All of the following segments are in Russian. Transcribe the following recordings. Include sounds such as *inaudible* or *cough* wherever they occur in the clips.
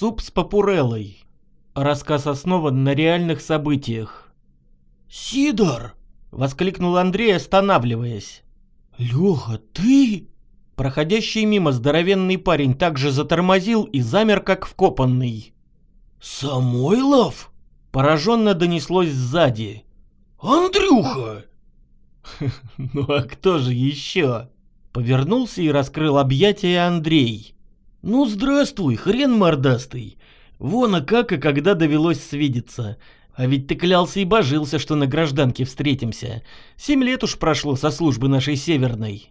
Суп с папуреллой. Рассказ основан на реальных событиях. «Сидор!» — воскликнул Андрей, останавливаясь. «Леха, ты?» Проходящий мимо здоровенный парень также затормозил и замер, как вкопанный. «Самойлов?» Пораженно донеслось сзади. «Андрюха!» *laughs* «Ну а кто же еще?» Повернулся и раскрыл объятия Андрей. «Ну здравствуй, хрен мордастый. Вон а как и когда довелось свидеться. А ведь ты клялся и божился, что на гражданке встретимся. Семь лет уж прошло со службы нашей северной».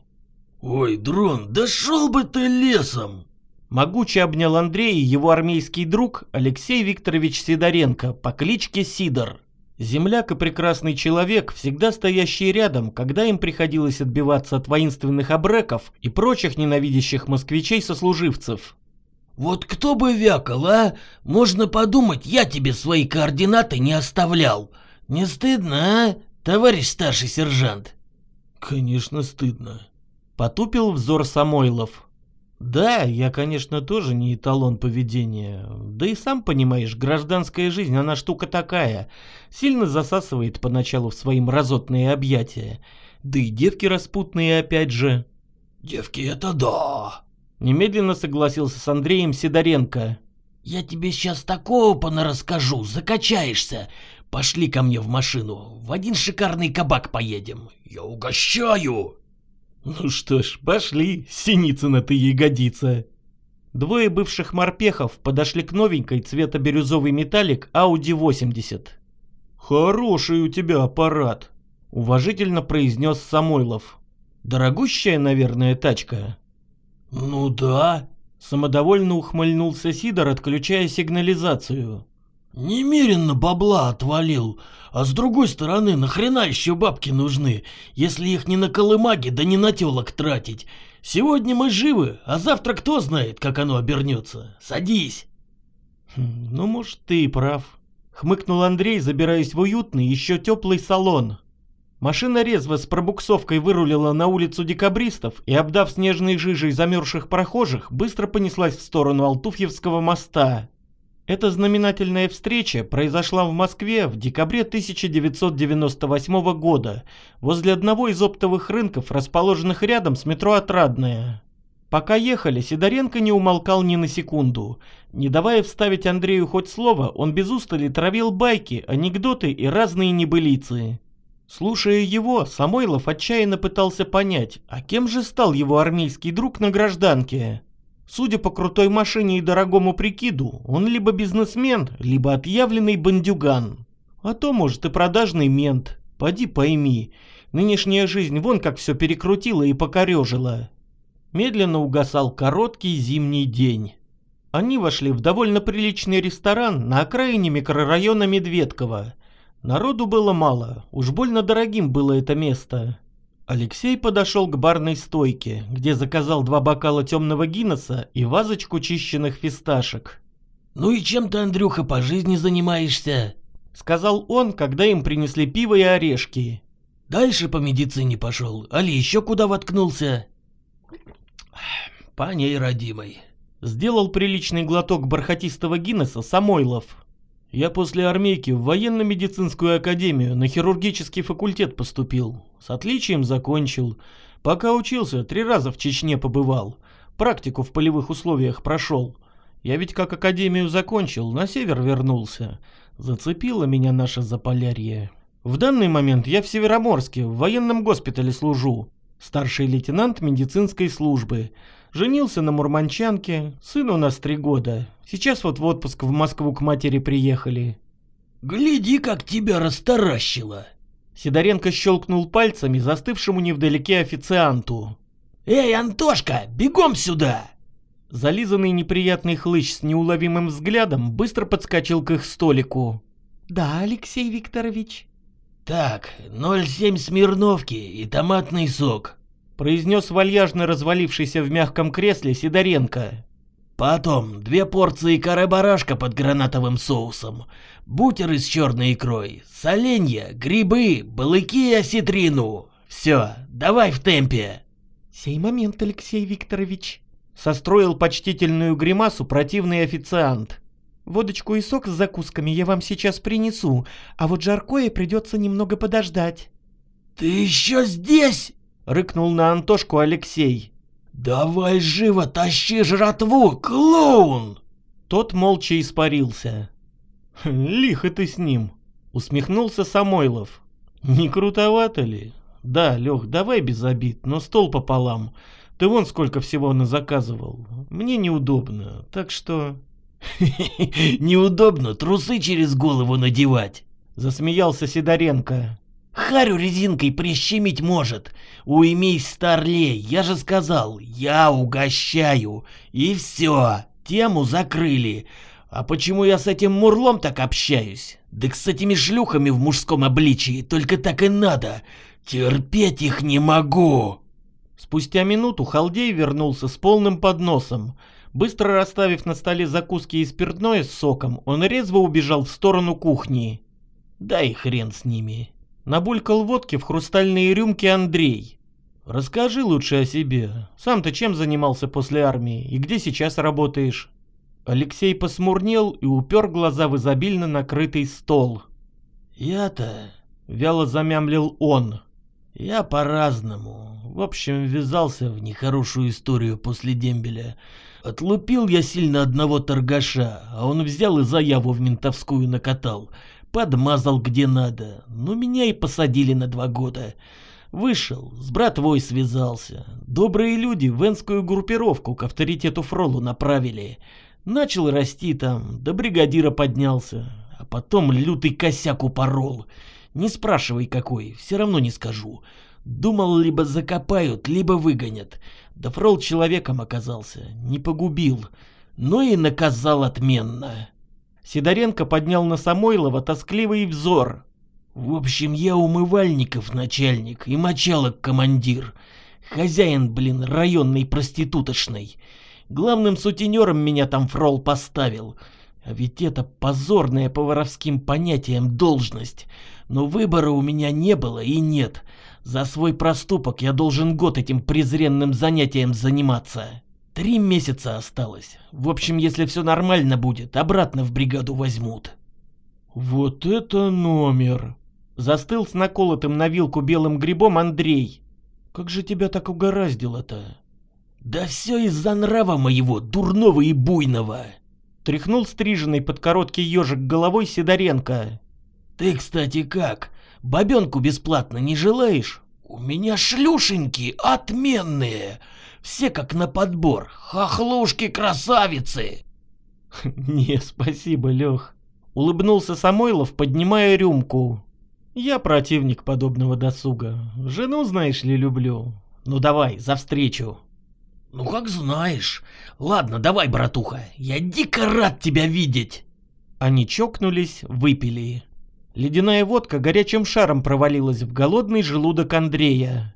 «Ой, дрон, да шел бы ты лесом!» Могуче обнял Андрей и его армейский друг Алексей Викторович Сидоренко по кличке Сидор. Земляк и прекрасный человек, всегда стоящий рядом, когда им приходилось отбиваться от воинственных обреков и прочих ненавидящих москвичей-сослуживцев. «Вот кто бы вякал, а? Можно подумать, я тебе свои координаты не оставлял. Не стыдно, а, товарищ старший сержант?» «Конечно стыдно», — потупил взор Самойлов. Да, я, конечно, тоже не эталон поведения. Да и сам понимаешь, гражданская жизнь, она штука такая. Сильно засасывает поначалу в свои мразотные объятия. Да и девки распутные опять же. Девки это да. Немедленно согласился с Андреем Сидоренко. Я тебе сейчас такого понарасскажу, закачаешься. Пошли ко мне в машину, в один шикарный кабак поедем. Я угощаю. Ну что ж, пошли, Синицына ты ягодица. Двое бывших морпехов подошли к новенькой цвета бирюзовый металлик Audi 80. «Хороший у тебя аппарат», — уважительно произнес Самойлов. «Дорогущая, наверное, тачка». «Ну да», — самодовольно ухмыльнулся Сидор, отключая сигнализацию. Немеренно бабла отвалил. А с другой стороны, нахрена еще бабки нужны, если их не на колымаги, да не на телок тратить? Сегодня мы живы, а завтра кто знает, как оно обернется. Садись. Хм, ну, может, ты и прав. Хмыкнул Андрей, забираясь в уютный, еще теплый салон. Машина резво с пробуксовкой вырулила на улицу декабристов и, обдав снежной жижей замерзших прохожих, быстро понеслась в сторону Алтуфьевского моста. Эта знаменательная встреча произошла в Москве в декабре 1998 года возле одного из оптовых рынков, расположенных рядом с метро «Отрадное». Пока ехали, Сидоренко не умолкал ни на секунду. Не давая вставить Андрею хоть слово, он без устали травил байки, анекдоты и разные небылицы. Слушая его, Самойлов отчаянно пытался понять, а кем же стал его армейский друг на гражданке. Судя по крутой машине и дорогому прикиду, он либо бизнесмен, либо отъявленный бандюган. А то, может, и продажный мент. Поди пойми, нынешняя жизнь вон как все перекрутила и покорежила. Медленно угасал короткий зимний день. Они вошли в довольно приличный ресторан на окраине микрорайона Медведково. Народу было мало, уж больно дорогим было это место. Алексей подошел к барной стойке, где заказал два бокала темного Гиннесса и вазочку чищенных фисташек. «Ну и чем ты, Андрюха, по жизни занимаешься?» — сказал он, когда им принесли пиво и орешки. «Дальше по медицине пошел, али еще куда воткнулся?» «По ней, родимой». Сделал приличный глоток бархатистого Гиннесса Самойлов. Я после армейки в военно-медицинскую академию на хирургический факультет поступил. С отличием закончил. Пока учился, три раза в Чечне побывал. Практику в полевых условиях прошел. Я ведь как академию закончил, на север вернулся. Зацепило меня наше Заполярье. В данный момент я в Североморске, в военном госпитале служу. Старший лейтенант медицинской службы. Женился на мурманчанке, сын у нас три года. Сейчас вот в отпуск в Москву к матери приехали. Гляди, как тебя растаращило. Сидоренко щелкнул пальцами застывшему невдалеке официанту. «Эй, Антошка, бегом сюда!» Зализанный неприятный хлыщ с неуловимым взглядом быстро подскочил к их столику. «Да, Алексей Викторович?» «Так, 0,7 Смирновки и томатный сок произнес вальяжно развалившийся в мягком кресле Сидоренко. Потом две порции каре-барашка под гранатовым соусом, бутеры с черной икрой, соленья, грибы, балыки и осетрину. Все, давай в темпе. Сей момент, Алексей Викторович. Состроил почтительную гримасу противный официант. Водочку и сок с закусками я вам сейчас принесу, а вот жаркое придется немного подождать. «Ты еще здесь?» — рыкнул на Антошку Алексей. «Давай живо тащи жратву, клоун!» Тот молча испарился. «Лихо ты с ним!» — усмехнулся Самойлов. «Не крутовато ли? Да, Лех, давай без обид, но стол пополам. Ты вон сколько всего назаказывал. Мне неудобно, так что...» «Неудобно трусы через голову надевать!» — засмеялся Сидоренко. «Харю резинкой прищемить может. Уймись, старлей, я же сказал, я угощаю. И все, тему закрыли. А почему я с этим мурлом так общаюсь? Да с этими шлюхами в мужском обличии только так и надо. Терпеть их не могу!» Спустя минуту Халдей вернулся с полным подносом. Быстро расставив на столе закуски и спиртное с соком, он резво убежал в сторону кухни. «Дай хрен с ними!» Набулькал водки в хрустальные рюмки Андрей. «Расскажи лучше о себе. Сам ты чем занимался после армии и где сейчас работаешь?» Алексей посмурнел и упер глаза в изобильно накрытый стол. «Я-то...» — вяло замямлил он. «Я по-разному. В общем, ввязался в нехорошую историю после дембеля. Отлупил я сильно одного торгаша, а он взял и заяву в ментовскую накатал. Подмазал где надо. Ну, меня и посадили на два года. Вышел, с братвой связался. Добрые люди в энскую группировку к авторитету Фролу направили. Начал расти там, до бригадира поднялся. А потом лютый косяк упорол. Не спрашивай какой, все равно не скажу. Думал, либо закопают, либо выгонят. Да Фрол человеком оказался, не погубил, но и наказал отменно. Сидоренко поднял на Самойлова тоскливый взор. В общем, я умывальников начальник и мочалок командир. Хозяин, блин, районной проституточной. Главным сутенером меня там Фрол поставил. А ведь это позорная по воровским понятиям должность. Но выбора у меня не было и нет. За свой проступок я должен год этим презренным занятием заниматься. Три месяца осталось. В общем, если все нормально будет, обратно в бригаду возьмут. Вот это номер! Застыл с наколотым на вилку белым грибом Андрей. Как же тебя так угораздило-то? Да все из-за нрава моего, дурного и буйного. Тряхнул стриженный под короткий ежик головой Сидоренко. Ты, кстати, как? Бабенку бесплатно не желаешь? У меня шлюшеньки отменные. Все как на подбор. Хохлушки-красавицы. *laughs* Не, спасибо, Лех. Улыбнулся Самойлов, поднимая рюмку. Я противник подобного досуга. Жену, знаешь ли, люблю. Ну давай, за встречу. Ну как знаешь. Ладно, давай, братуха. Я дико рад тебя видеть. Они чокнулись, выпили. Ледяная водка горячим шаром провалилась в голодный желудок Андрея.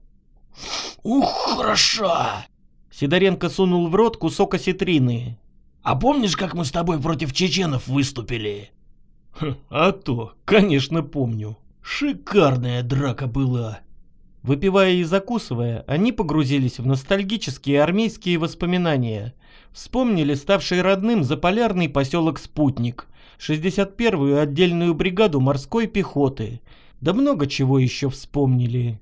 «Ух, хороша!» Сидоренко сунул в рот кусок осетрины. «А помнишь, как мы с тобой против чеченов выступили?» «А то, конечно, помню. Шикарная драка была!» Выпивая и закусывая, они погрузились в ностальгические армейские воспоминания. Вспомнили ставший родным заполярный поселок Спутник, 61-ю отдельную бригаду морской пехоты. Да много чего еще вспомнили.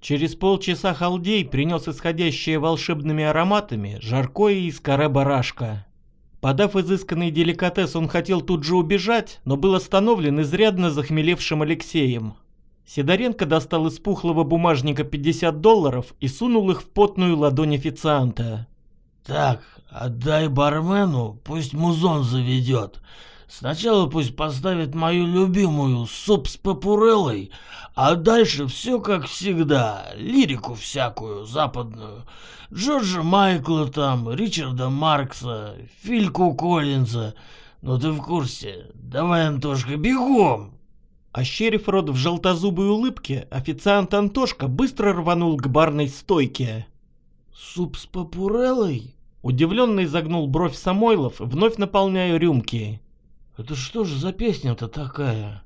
Через полчаса Халдей принес исходящее волшебными ароматами жаркое из каре барашка. Подав изысканный деликатес, он хотел тут же убежать, но был остановлен изрядно захмелевшим Алексеем. Сидоренко достал из пухлого бумажника 50 долларов и сунул их в потную ладонь официанта. «Так, отдай бармену, пусть музон заведет. Сначала пусть поставит мою любимую суп с папуреллой, а дальше все как всегда, лирику всякую, западную. Джорджа Майкла там, Ричарда Маркса, Фильку Коллинза. Ну ты в курсе. Давай, Антошка, бегом!» Ощерив рот в желтозубой улыбке, официант Антошка быстро рванул к барной стойке. «Суп с папуреллой?» Удивленный загнул бровь Самойлов, вновь наполняя рюмки. Это что же за песня-то такая?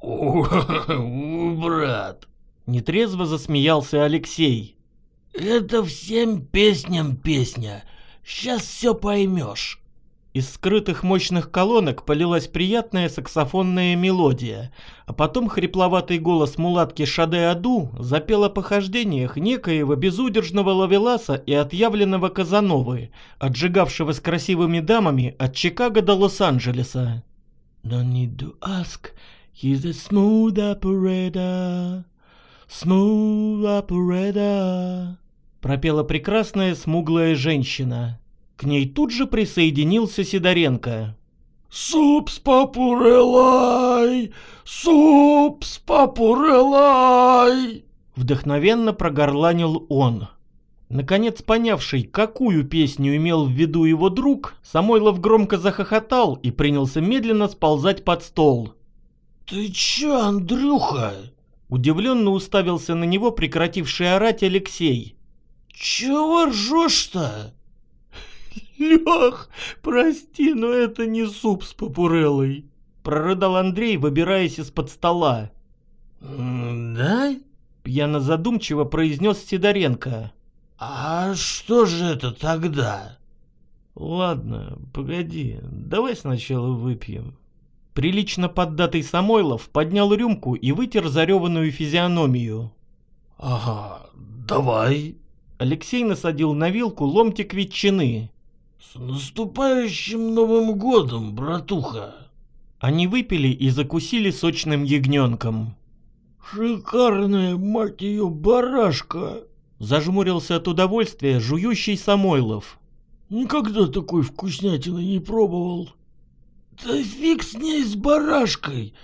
О, *laughs* брат. Нетрезво засмеялся Алексей. Это всем песням песня. Сейчас все поймешь. Из скрытых мощных колонок полилась приятная саксофонная мелодия, а потом хрипловатый голос мулатки Шаде Аду запел о похождениях некоего безудержного лавеласа и отъявленного Казановы, отжигавшего с красивыми дамами от Чикаго до Лос-Анджелеса. No need to ask, he's a smooth operator, smooth operator. Пропела прекрасная смуглая женщина. К ней тут же присоединился Сидоренко. «Суп с папурелай! Суп с папурелай!» Вдохновенно прогорланил он. Наконец понявший, какую песню имел в виду его друг, Самойлов громко захохотал и принялся медленно сползать под стол. «Ты чё, Андрюха?» Удивленно уставился на него прекративший орать Алексей. «Чего ржешь-то?» «Лех, прости, но это не суп с папурелой», — прорыдал Андрей, выбираясь из-под стола. «Да?» — пьяно задумчиво произнес Сидоренко. «А что же это тогда?» «Ладно, погоди, давай сначала выпьем». Прилично поддатый Самойлов поднял рюмку и вытер зареванную физиономию. «Ага, давай». Алексей насадил на вилку ломтик ветчины. «С наступающим Новым годом, братуха!» Они выпили и закусили сочным ягненком. «Шикарная, мать ее, барашка!» Зажмурился от удовольствия жующий Самойлов. «Никогда такой вкуснятины не пробовал!» «Да фиг с ней с барашкой!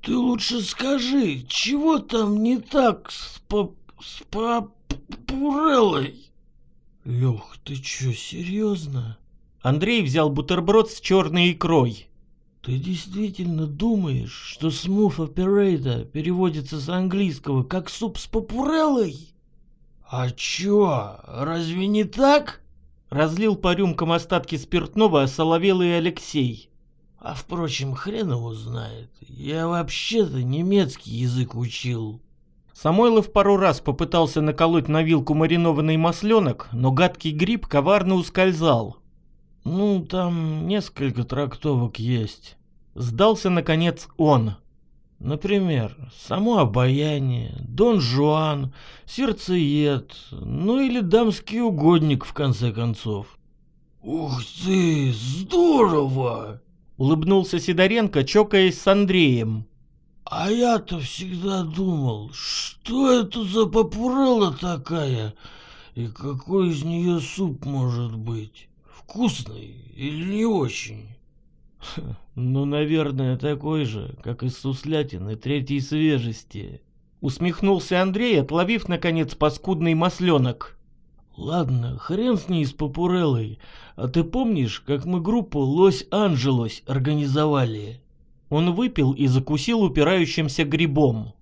Ты лучше скажи, чего там не так с по... с папурелой?» «Лех, ты чё, серьезно?» Андрей взял бутерброд с черной икрой. «Ты действительно думаешь, что smooth operator переводится с английского как суп с папурелой?» «А чё, разве не так?» Разлил по рюмкам остатки спиртного осоловелый Алексей. «А впрочем, хрен его знает. Я вообще-то немецкий язык учил». Самойлов пару раз попытался наколоть на вилку маринованный масленок, но гадкий гриб коварно ускользал. «Ну, там несколько трактовок есть». Сдался, наконец, он. Например, само обаяние, Дон Жуан, сердцеед, ну или дамский угодник, в конце концов. «Ух ты, здорово!» — улыбнулся Сидоренко, чокаясь с Андреем. «А я-то всегда думал, что это за попурела такая, и какой из нее суп может быть, вкусный или не очень?» *laughs* «Ну, наверное, такой же, как из суслятины третьей свежести», — усмехнулся Андрей, отловив, наконец, паскудный масленок. «Ладно, хрен с ней с Папуреллой. А ты помнишь, как мы группу «Лось-Анджелос» организовали?» Он выпил и закусил упирающимся грибом.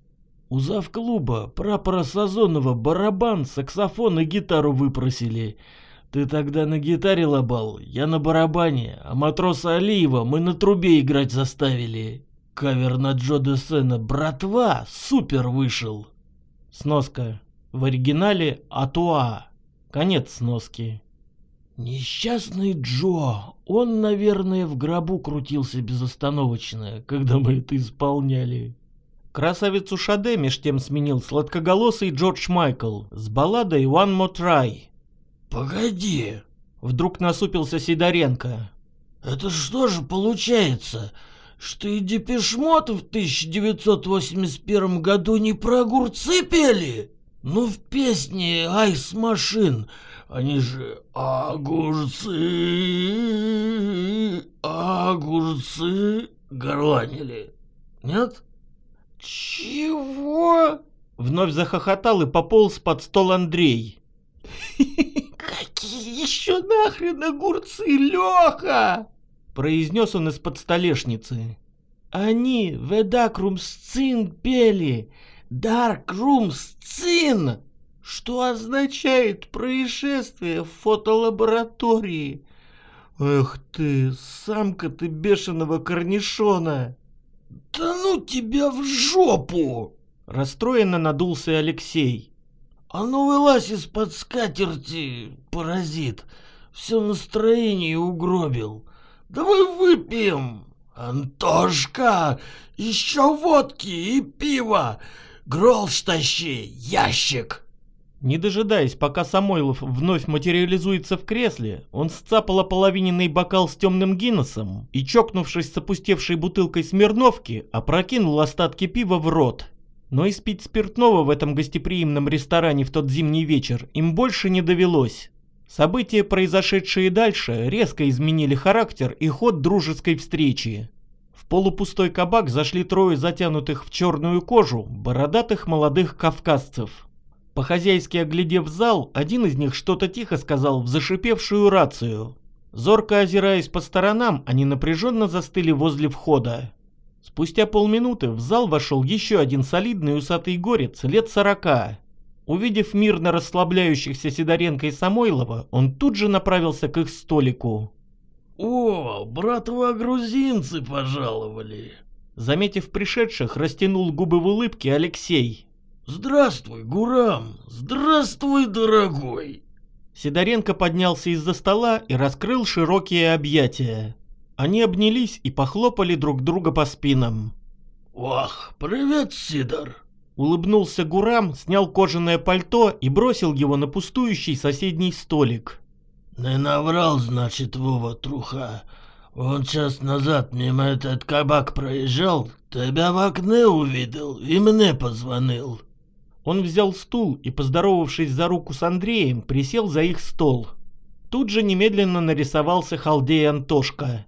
У завклуба прапора Сазонова барабан, саксофон и гитару выпросили. Ты тогда на гитаре лобал, я на барабане, а матроса Алиева мы на трубе играть заставили. Кавер на Джо Десена «Братва» супер вышел. Сноска. В оригинале «Атуа». Конец сноски. Несчастный Джо, он, наверное, в гробу крутился безостановочно, когда мы это исполняли. Красавицу Шаде меж тем сменил сладкоголосый Джордж Майкл с балладой «One More Try». «Погоди!» — вдруг насупился Сидоренко. «Это что же получается, что и Депешмот в 1981 году не про огурцы пели? Ну, в песне «Айс Машин» они же огурцы, огурцы горланили. Нет? Чего? Вновь захохотал и пополз под стол Андрей. Какие *laughs* еще нахрен огурцы, Леха? Произнес он из-под столешницы. Они в Эдакрум Сцин пели. Дарк Рум Сцин что означает происшествие в фотолаборатории. Эх ты, самка ты бешеного корнишона! Да ну тебя в жопу! Расстроенно надулся Алексей. А ну вылазь из-под скатерти, паразит. все настроение угробил. Давай выпьем. Антошка, еще водки и пива. Гролш тащи, ящик. Не дожидаясь, пока Самойлов вновь материализуется в кресле, он сцапал ополовиненный бокал с темным Гиннесом и, чокнувшись с опустевшей бутылкой Смирновки, опрокинул остатки пива в рот. Но испить спиртного в этом гостеприимном ресторане в тот зимний вечер им больше не довелось. События, произошедшие дальше, резко изменили характер и ход дружеской встречи. В полупустой кабак зашли трое затянутых в черную кожу, бородатых молодых кавказцев. По-хозяйски оглядев зал, один из них что-то тихо сказал в зашипевшую рацию. Зорко озираясь по сторонам, они напряженно застыли возле входа. Спустя полминуты в зал вошел еще один солидный усатый горец лет сорока. Увидев мирно расслабляющихся Сидоренко и Самойлова, он тут же направился к их столику. «О, братва грузинцы пожаловали!» Заметив пришедших, растянул губы в улыбке Алексей. «Здравствуй, Гурам! Здравствуй, дорогой!» Сидоренко поднялся из-за стола и раскрыл широкие объятия. Они обнялись и похлопали друг друга по спинам. «Ох, привет, Сидор!» Улыбнулся Гурам, снял кожаное пальто и бросил его на пустующий соседний столик. «Не наврал, значит, Вова Труха. Он час назад мимо этот кабак проезжал, тебя в окне увидел и мне позвонил». Он взял стул и, поздоровавшись за руку с Андреем, присел за их стол. Тут же немедленно нарисовался халдей Антошка.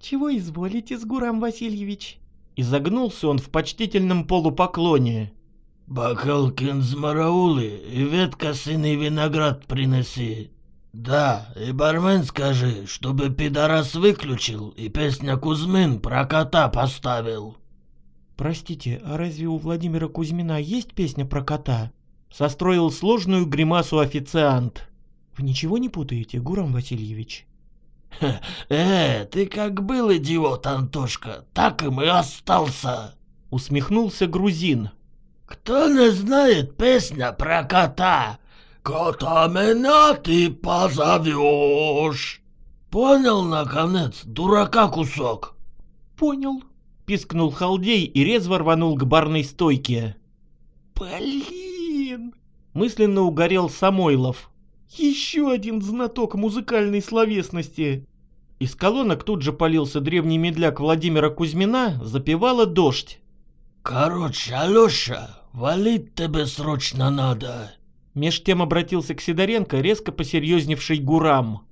«Чего изволите, Сгурам Васильевич?» Изогнулся он в почтительном полупоклоне. «Бокал кинзмараулы и ветка сыный виноград принеси. Да, и бармен скажи, чтобы пидорас выключил и песня Кузьмин про кота поставил». «Простите, а разве у Владимира Кузьмина есть песня про кота?» Состроил сложную гримасу официант. «Вы ничего не путаете, Гурам Васильевич?» *laughs* «Э, ты как был идиот, Антошка, так им и остался!» Усмехнулся грузин. «Кто не знает песня про кота? Кота меня ты позовешь!» «Понял, наконец, дурака кусок?» «Понял», пискнул халдей и резво рванул к барной стойке. «Блин!» Мысленно угорел Самойлов. «Еще один знаток музыкальной словесности!» Из колонок тут же полился древний медляк Владимира Кузьмина, запевала дождь. «Короче, Алеша, валить тебе срочно надо!» Меж тем обратился к Сидоренко, резко посерьезневший Гурам.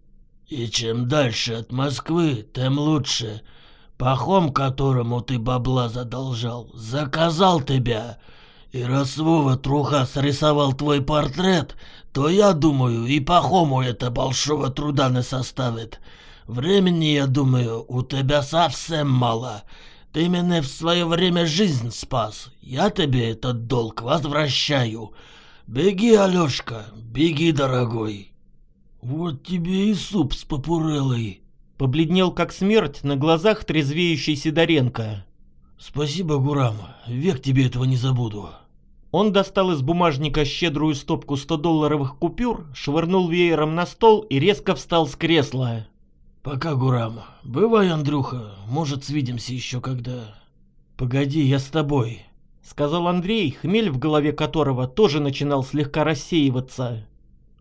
«И чем дальше от Москвы, тем лучше. Пахом, которому ты бабла задолжал, заказал тебя. И раз Вова Труха срисовал твой портрет, то я думаю, и Пахому это большого труда не составит. Времени, я думаю, у тебя совсем мало. Ты меня в свое время жизнь спас. Я тебе этот долг возвращаю. Беги, Алешка, беги, дорогой. Вот тебе и суп с попурелой. Побледнел как смерть на глазах трезвеющей Сидоренко. «Спасибо, Гурам, век тебе этого не забуду». Он достал из бумажника щедрую стопку 100-долларовых купюр, швырнул веером на стол и резко встал с кресла. «Пока, Гурам. Бывай, Андрюха, может, свидимся еще когда...» «Погоди, я с тобой», — сказал Андрей, хмель в голове которого тоже начинал слегка рассеиваться.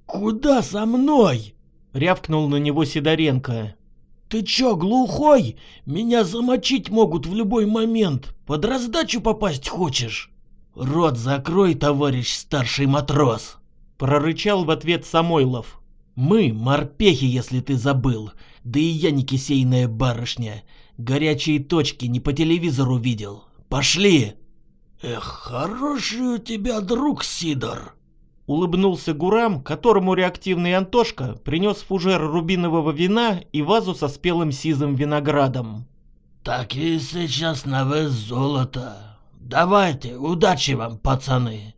«Куда со мной?» — рявкнул на него Сидоренко. «Ты чё, глухой? Меня замочить могут в любой момент. Под раздачу попасть хочешь?» «Рот закрой, товарищ старший матрос!» Прорычал в ответ Самойлов. «Мы морпехи, если ты забыл. Да и я не кисейная барышня. Горячие точки не по телевизору видел. Пошли!» «Эх, хороший у тебя друг, Сидор!» Улыбнулся Гурам, которому реактивный Антошка принес фужер рубинового вина и вазу со спелым сизым виноградом. «Так и сейчас на вес золото. Давайте, удачи вам, пацаны!»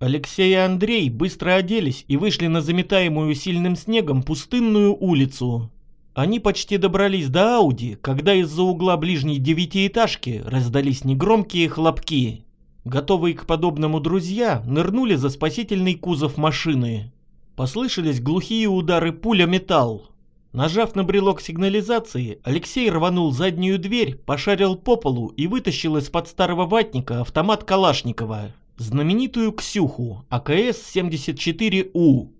Алексей и Андрей быстро оделись и вышли на заметаемую сильным снегом пустынную улицу. Они почти добрались до Ауди, когда из-за угла ближней девятиэтажки раздались негромкие хлопки. Готовые к подобному друзья нырнули за спасительный кузов машины. Послышались глухие удары пуля металл. Нажав на брелок сигнализации, Алексей рванул заднюю дверь, пошарил по полу и вытащил из-под старого ватника автомат Калашникова, знаменитую Ксюху АКС-74У.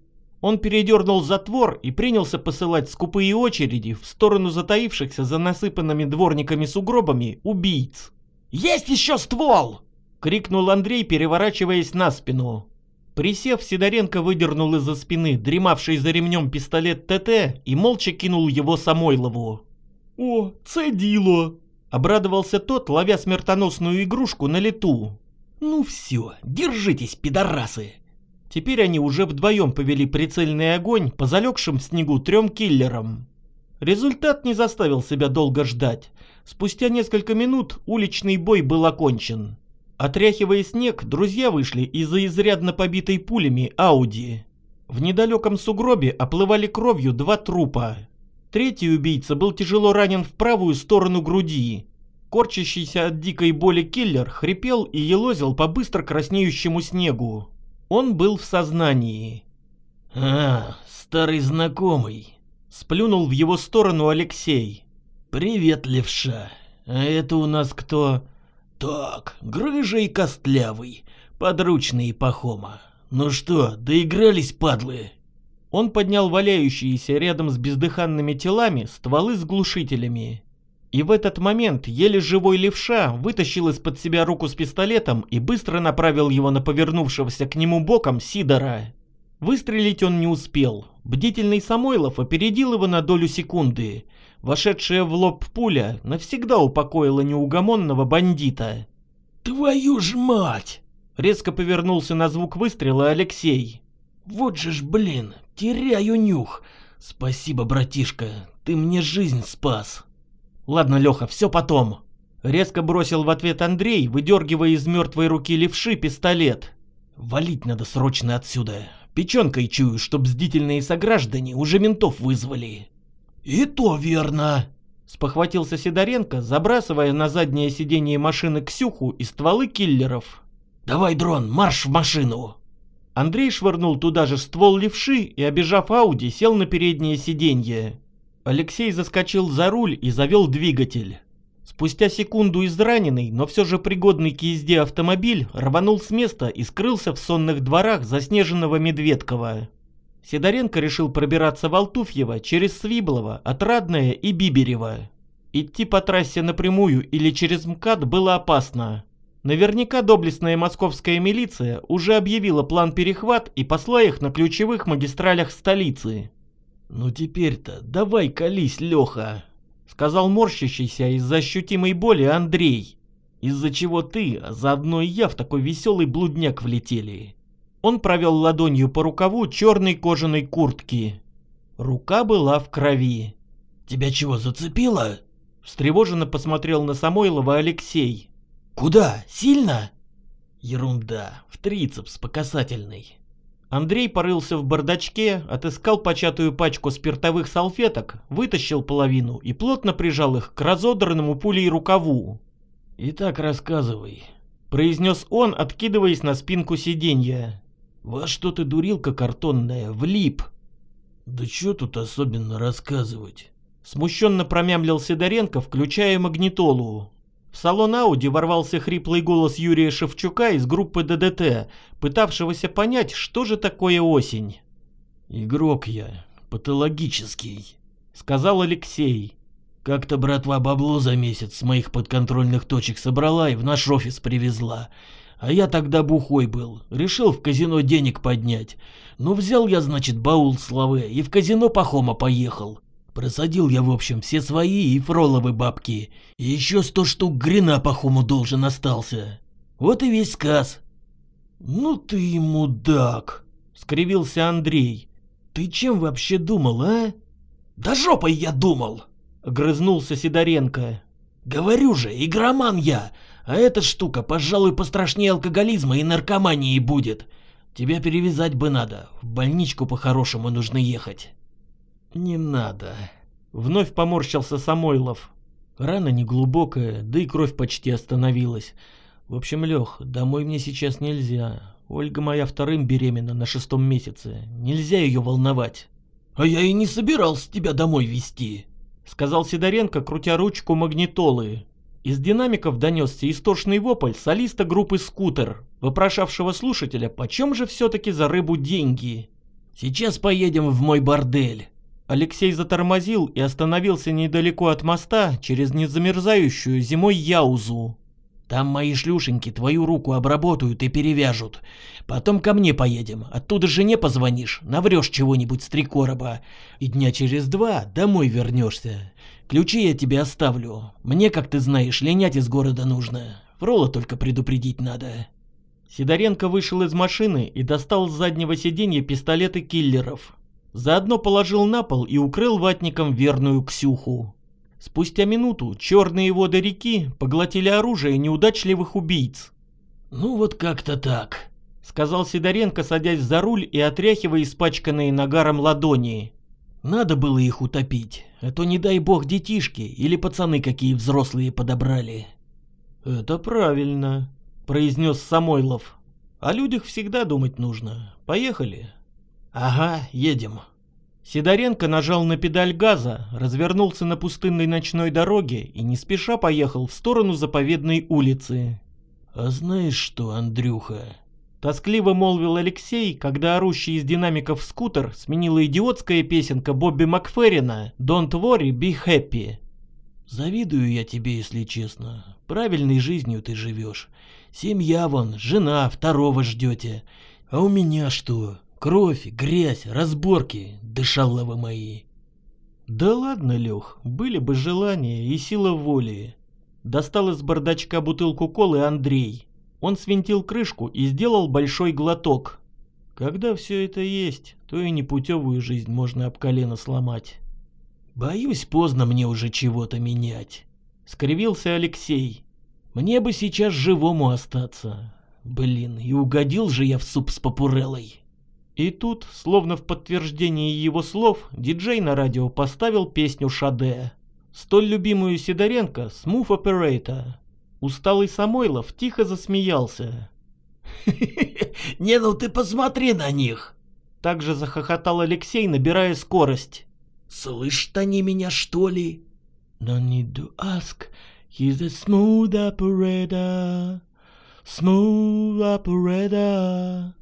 Он передернул затвор и принялся посылать скупые очереди в сторону затаившихся за насыпанными дворниками сугробами убийц. «Есть еще ствол!» — крикнул Андрей, переворачиваясь на спину. Присев, Сидоренко выдернул из-за спины дремавший за ремнем пистолет ТТ и молча кинул его Самойлову. «О, цедило!» — обрадовался тот, ловя смертоносную игрушку на лету. «Ну все, держитесь, пидорасы!» Теперь они уже вдвоем повели прицельный огонь по залегшим в снегу трем киллерам. Результат не заставил себя долго ждать. Спустя несколько минут уличный бой был окончен. Отряхивая снег, друзья вышли из-за изрядно побитой пулями Ауди. В недалеком сугробе оплывали кровью два трупа. Третий убийца был тяжело ранен в правую сторону груди. Корчащийся от дикой боли киллер хрипел и елозил по быстро краснеющему снегу. Он был в сознании. «А, старый знакомый», — сплюнул в его сторону Алексей. «Привет, левша. А это у нас кто?» Так, грыжа костлявый, подручные Пахома. Ну что, доигрались, падлы? Он поднял валяющиеся рядом с бездыханными телами стволы с глушителями. И в этот момент еле живой левша вытащил из-под себя руку с пистолетом и быстро направил его на повернувшегося к нему боком Сидора. Выстрелить он не успел. Бдительный Самойлов опередил его на долю секунды — Вошедшая в лоб пуля навсегда упокоила неугомонного бандита. «Твою ж мать!» Резко повернулся на звук выстрела Алексей. «Вот же ж, блин, теряю нюх. Спасибо, братишка, ты мне жизнь спас». «Ладно, Леха, все потом». Резко бросил в ответ Андрей, выдергивая из мертвой руки левши пистолет. «Валить надо срочно отсюда. Печенкой чую, чтоб бздительные сограждане уже ментов вызвали». «И то верно!» Спохватился Сидоренко, забрасывая на заднее сиденье машины Ксюху и стволы киллеров. «Давай, дрон, марш в машину!» Андрей швырнул туда же ствол левши и, обижав Ауди, сел на переднее сиденье. Алексей заскочил за руль и завел двигатель. Спустя секунду израненный, но все же пригодный к езде автомобиль рванул с места и скрылся в сонных дворах заснеженного Медведкова. Сидоренко решил пробираться в Алтуфьево через Свиблово, Отрадное и Биберево. Идти по трассе напрямую или через МКАД было опасно. Наверняка доблестная московская милиция уже объявила план перехват и посла их на ключевых магистралях столицы. «Ну теперь-то давай колись, Леха», — сказал морщащийся из-за ощутимой боли Андрей. «Из-за чего ты, а заодно и я в такой веселый блудняк влетели». Он провел ладонью по рукаву черной кожаной куртки. Рука была в крови. «Тебя чего, зацепило?» Встревоженно посмотрел на Самойлова Алексей. «Куда? Сильно?» «Ерунда. В трицепс по касательной». Андрей порылся в бардачке, отыскал початую пачку спиртовых салфеток, вытащил половину и плотно прижал их к разодранному пулей рукаву. «Итак, рассказывай», — произнес он, откидываясь на спинку сиденья. «Во что ты, дурилка картонная, влип?» «Да что тут особенно рассказывать?» Смущенно промямлил Сидоренко, включая магнитолу. В салон Ауди ворвался хриплый голос Юрия Шевчука из группы ДДТ, пытавшегося понять, что же такое осень. «Игрок я, патологический», — сказал Алексей. «Как-то братва бабло за месяц с моих подконтрольных точек собрала и в наш офис привезла. А я тогда бухой был, решил в казино денег поднять. Ну взял я, значит, баул славы и в казино Пахома поехал. Просадил я, в общем, все свои и фроловы бабки. И еще сто штук грина Пахому должен остался. Вот и весь сказ. Ну ты мудак, скривился Андрей. Ты чем вообще думал, а? Да жопой я думал, огрызнулся Сидоренко. Говорю же, игроман я, а эта штука, пожалуй, пострашнее алкоголизма и наркомании будет. Тебя перевязать бы надо. В больничку по-хорошему нужно ехать. Не надо. Вновь поморщился Самойлов. Рана неглубокая, да и кровь почти остановилась. В общем, Лех, домой мне сейчас нельзя. Ольга моя вторым беременна на шестом месяце. Нельзя ее волновать. А я и не собирался тебя домой везти, сказал Сидоренко, крутя ручку магнитолы. Из динамиков донесся истошный вопль солиста группы «Скутер», вопрошавшего слушателя, почем же все-таки за рыбу деньги. «Сейчас поедем в мой бордель». Алексей затормозил и остановился недалеко от моста через незамерзающую зимой Яузу. Там мои шлюшеньки твою руку обработают и перевяжут. Потом ко мне поедем, оттуда жене позвонишь, наврешь чего-нибудь с три короба. И дня через два домой вернешься. Ключи я тебе оставлю. Мне, как ты знаешь, линять из города нужно. Фрола только предупредить надо. Сидоренко вышел из машины и достал с заднего сиденья пистолеты киллеров. Заодно положил на пол и укрыл ватником верную Ксюху. Спустя минуту черные воды реки поглотили оружие неудачливых убийц. «Ну вот как-то так», — сказал Сидоренко, садясь за руль и отряхивая испачканные нагаром ладони. «Надо было их утопить, а то не дай бог детишки или пацаны какие взрослые подобрали». «Это правильно», — произнес Самойлов. «О людях всегда думать нужно. Поехали». «Ага, едем». Сидоренко нажал на педаль газа, развернулся на пустынной ночной дороге и не спеша поехал в сторону заповедной улицы. «А знаешь что, Андрюха?» Тоскливо молвил Алексей, когда орущий из динамиков скутер сменила идиотская песенка Бобби Макферрина «Don't worry, be happy». «Завидую я тебе, если честно. Правильной жизнью ты живешь. Семья вон, жена, второго ждете. А у меня что? Кровь, грязь, разборки, дышаловы мои. Да ладно, Лех, были бы желания и сила воли. Достал из бардачка бутылку колы Андрей. Он свинтил крышку и сделал большой глоток. Когда все это есть, то и непутевую жизнь можно об колено сломать. Боюсь, поздно мне уже чего-то менять. Скривился Алексей. Мне бы сейчас живому остаться. Блин, и угодил же я в суп с папурелой. И тут, словно в подтверждение его слов, диджей на радио поставил песню Шаде. Столь любимую Сидоренко «Smooth Operator». Усталый Самойлов тихо засмеялся. *laughs* «Не, ну ты посмотри на них!» Также захохотал Алексей, набирая скорость. «Слышат они меня, что ли?» «No need to ask, he's a smooth operator, smooth operator».